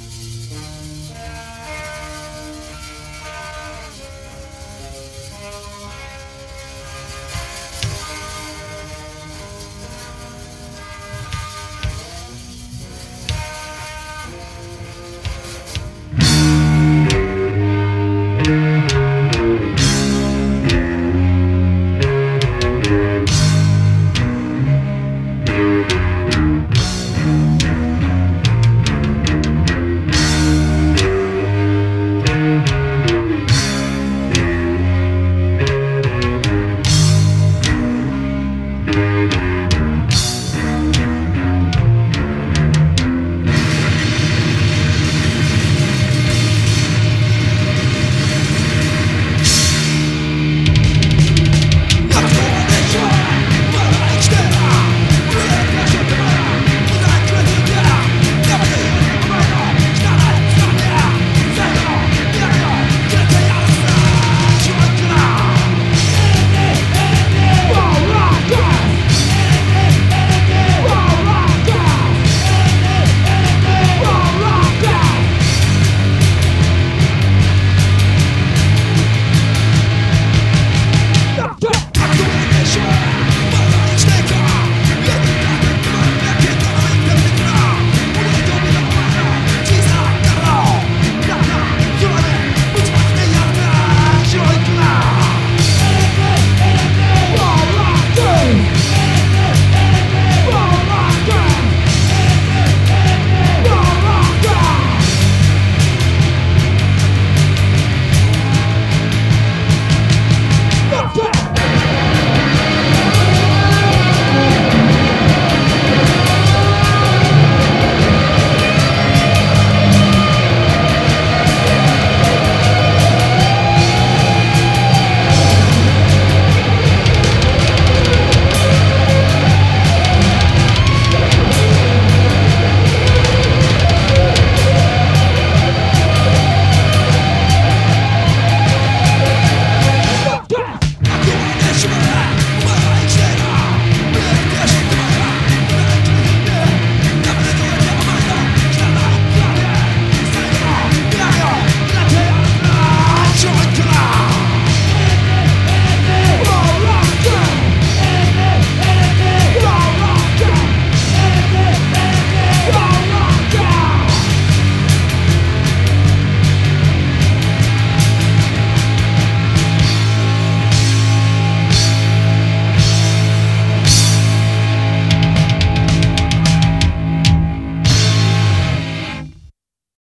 Yeah.